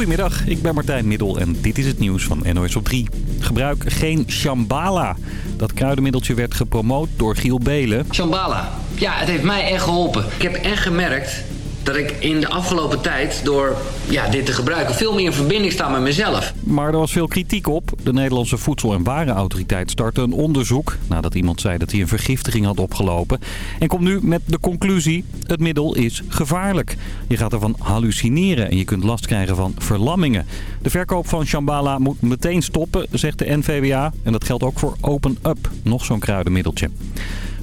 Goedemiddag, ik ben Martijn Middel en dit is het nieuws van NOS op 3. Gebruik geen Shambhala. Dat kruidenmiddeltje werd gepromoot door Giel Belen. Shambhala. Ja, het heeft mij echt geholpen. Ik heb echt gemerkt dat ik in de afgelopen tijd door ja, dit te gebruiken veel meer in verbinding sta met mezelf. Maar er was veel kritiek op. De Nederlandse Voedsel- en Warenautoriteit startte een onderzoek nadat iemand zei dat hij een vergiftiging had opgelopen. En komt nu met de conclusie, het middel is gevaarlijk. Je gaat ervan hallucineren en je kunt last krijgen van verlammingen. De verkoop van Shambhala moet meteen stoppen, zegt de NVWA. En dat geldt ook voor Open Up, nog zo'n kruidenmiddeltje.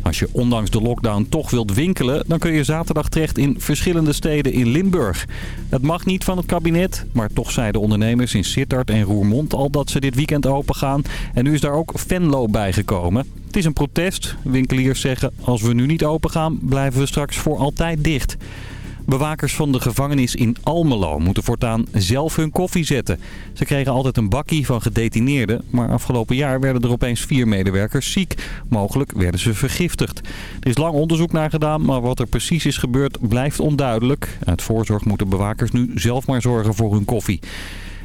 Als je ondanks de lockdown toch wilt winkelen, dan kun je zaterdag terecht in verschillende steden in Limburg. Het mag niet van het kabinet, maar toch zeiden ondernemers in Sittard en Roermond al dat ze dit weekend open gaan. En nu is daar ook Venlo bijgekomen. Het is een protest. Winkeliers zeggen, als we nu niet open gaan, blijven we straks voor altijd dicht. Bewakers van de gevangenis in Almelo moeten voortaan zelf hun koffie zetten. Ze kregen altijd een bakkie van gedetineerden, maar afgelopen jaar werden er opeens vier medewerkers ziek. Mogelijk werden ze vergiftigd. Er is lang onderzoek naar gedaan, maar wat er precies is gebeurd blijft onduidelijk. Uit voorzorg moeten bewakers nu zelf maar zorgen voor hun koffie.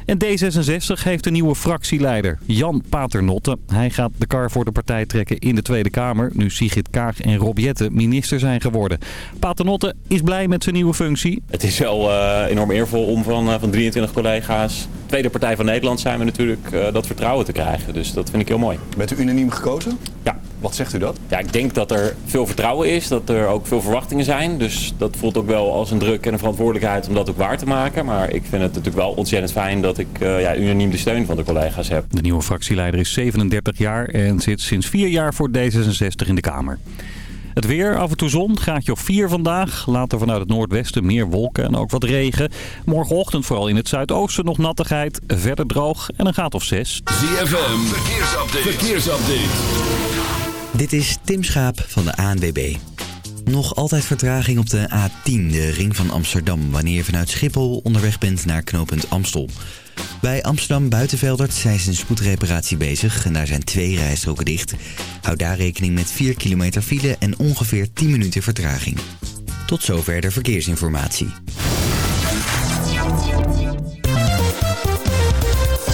En D66 heeft een nieuwe fractieleider, Jan Paternotte. Hij gaat de kar voor de partij trekken in de Tweede Kamer... nu Sigrid Kaag en Rob Jette minister zijn geworden. Paternotte is blij met zijn nieuwe functie. Het is wel uh, enorm eervol om van, uh, van 23 collega's... Tweede Partij van Nederland zijn we natuurlijk uh, dat vertrouwen te krijgen. Dus dat vind ik heel mooi. Bent u unaniem gekozen? Ja. Wat zegt u dat? Ja, ik denk dat er veel vertrouwen is, dat er ook veel verwachtingen zijn. Dus dat voelt ook wel als een druk en een verantwoordelijkheid om dat ook waar te maken. Maar ik vind het natuurlijk wel ontzettend fijn dat ik uh, ja, unaniem de steun van de collega's heb. De nieuwe fractieleider is 37 jaar en zit sinds vier jaar voor D66 in de Kamer. Het weer, af en toe zon, graadje of 4 vandaag. Later vanuit het noordwesten meer wolken en ook wat regen. Morgenochtend vooral in het zuidoosten nog nattigheid. Verder droog en een graad of 6. ZFM, verkeersupdate. verkeersupdate. Dit is Tim Schaap van de ANWB. Nog altijd vertraging op de A10, de ring van Amsterdam... wanneer je vanuit Schiphol onderweg bent naar knooppunt Amstel. Bij Amsterdam Buitenveldert zijn ze een spoedreparatie bezig... en daar zijn twee rijstroken dicht. Houd daar rekening met 4 kilometer file en ongeveer 10 minuten vertraging. Tot zover de verkeersinformatie.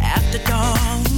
After dawn.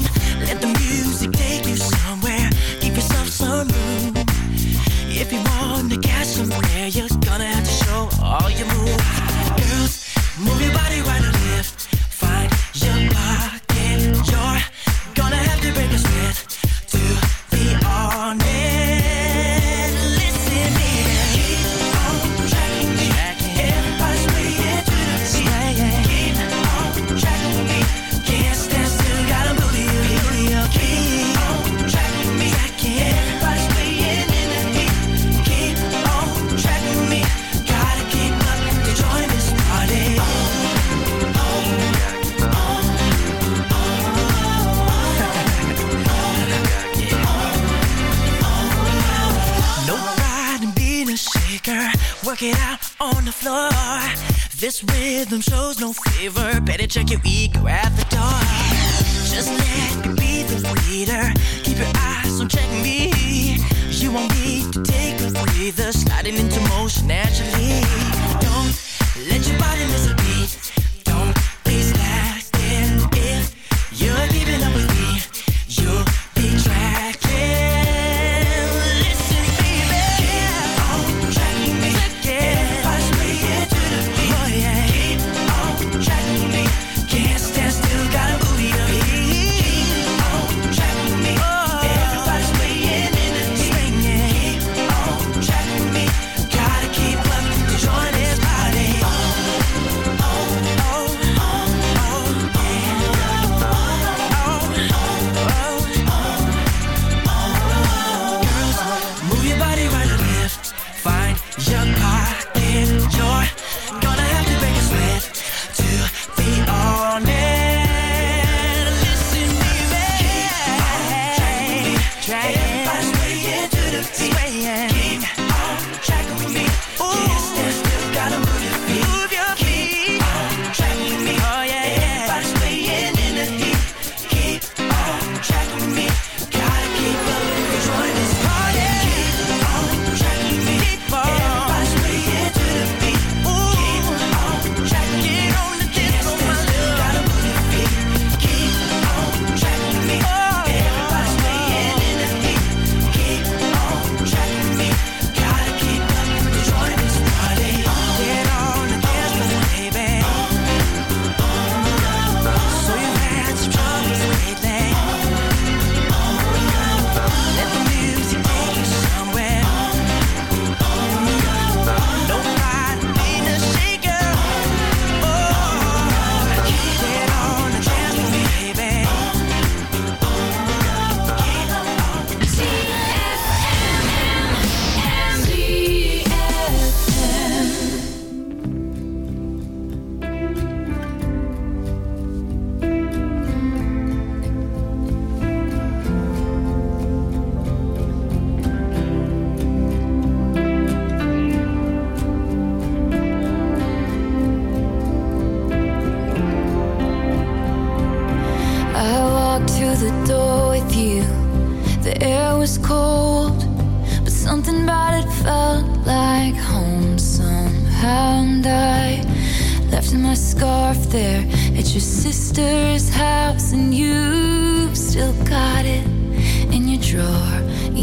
Favor.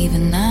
Even now.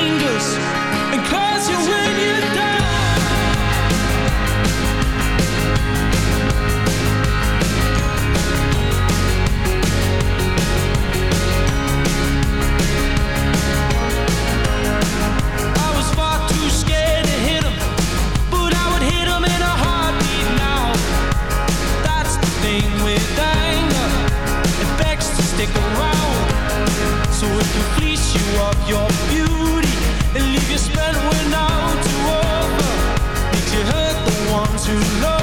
So it can fleece you of your beauty and leave you spent without to offer. Makes you hurt the ones who love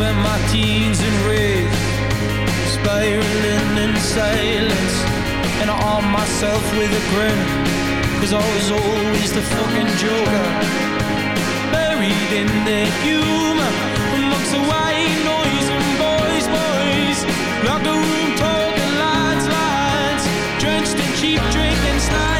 spent my teens in rage, spiraling in silence, and I armed myself with a grin, cause I was always the fucking joker. Buried in the humor, amongst the white noise and boys, boys, locker room talking lines, lines, drenched in cheap drink and snipe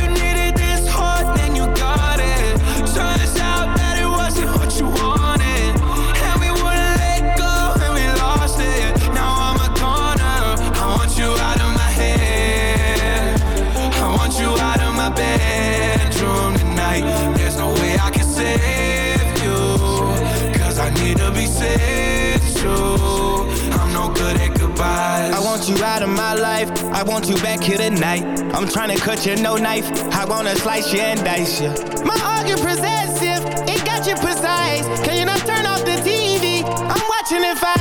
back here tonight. I'm trying to cut you no knife. I wanna slice you and dice you. My organ possessive, it got you precise. Can you not turn off the TV? I'm watching it fire.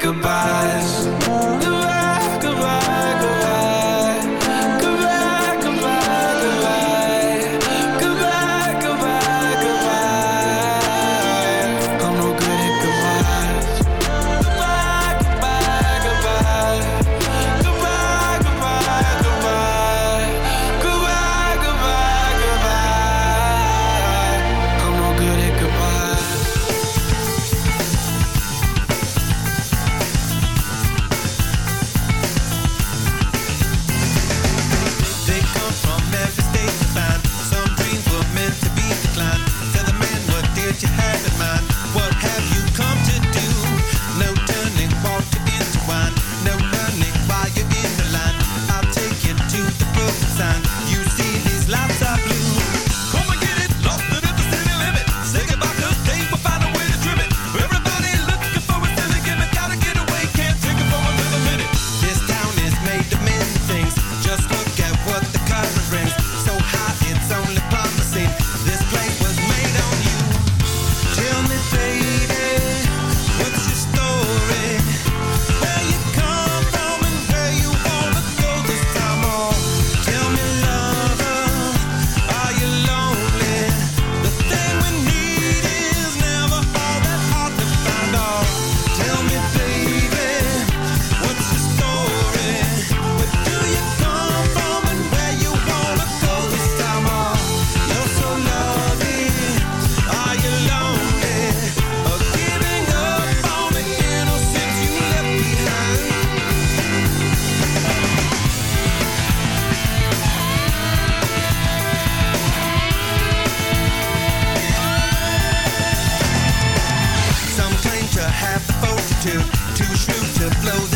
goodbyes. have the to shoot to blow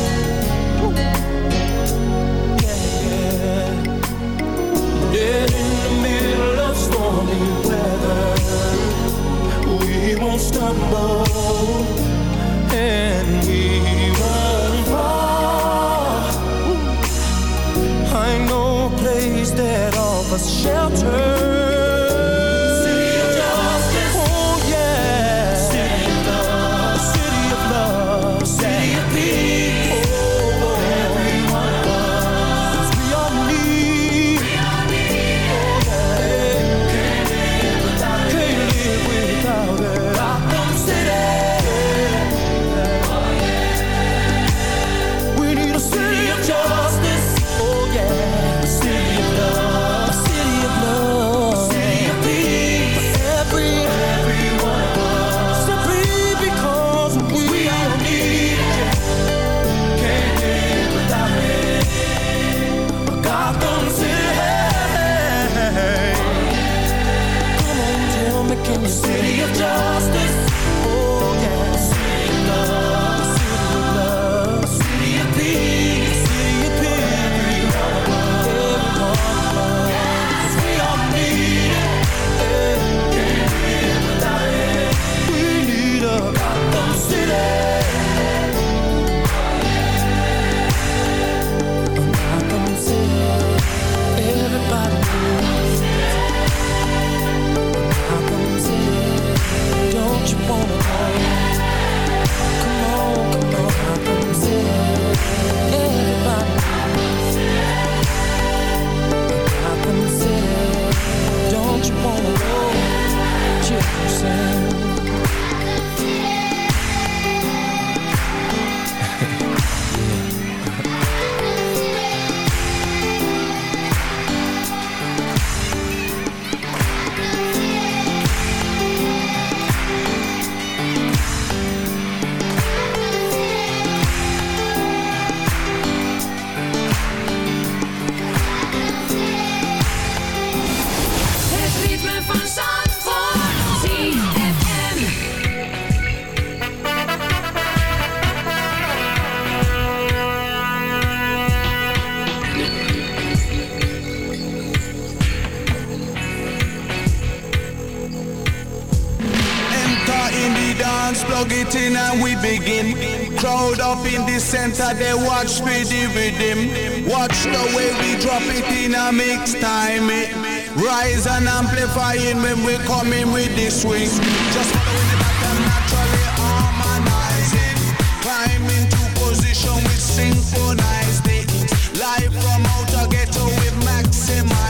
More. center, they watch me with. Watch the way we drop it in a mix time. It rise and amplifying when we come in with the swing. Just following the pattern naturally harmonizing. Climb into position with synchronized it. Live from outer ghetto with maximum.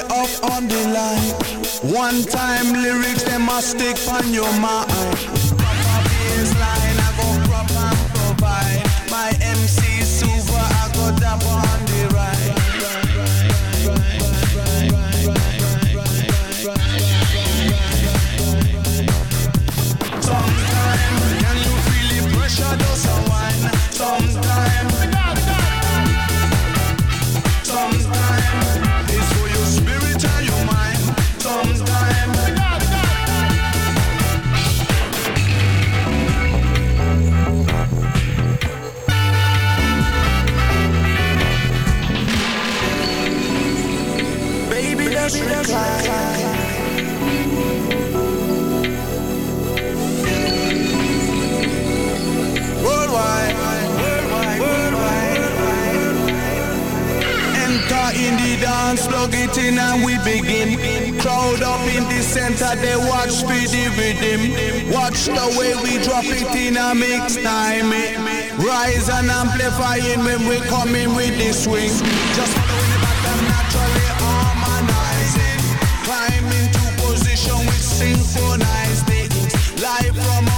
up on the line. One time lyrics, they must stick on your mind. plug it in and we begin. Crowd up in the center, they watch for the rhythm. Watch the way we drop it in a mix time. Rise and amplifying when we come in with the swing. Just following the pattern naturally harmonizing. Climbing to position with synchronized things. Live from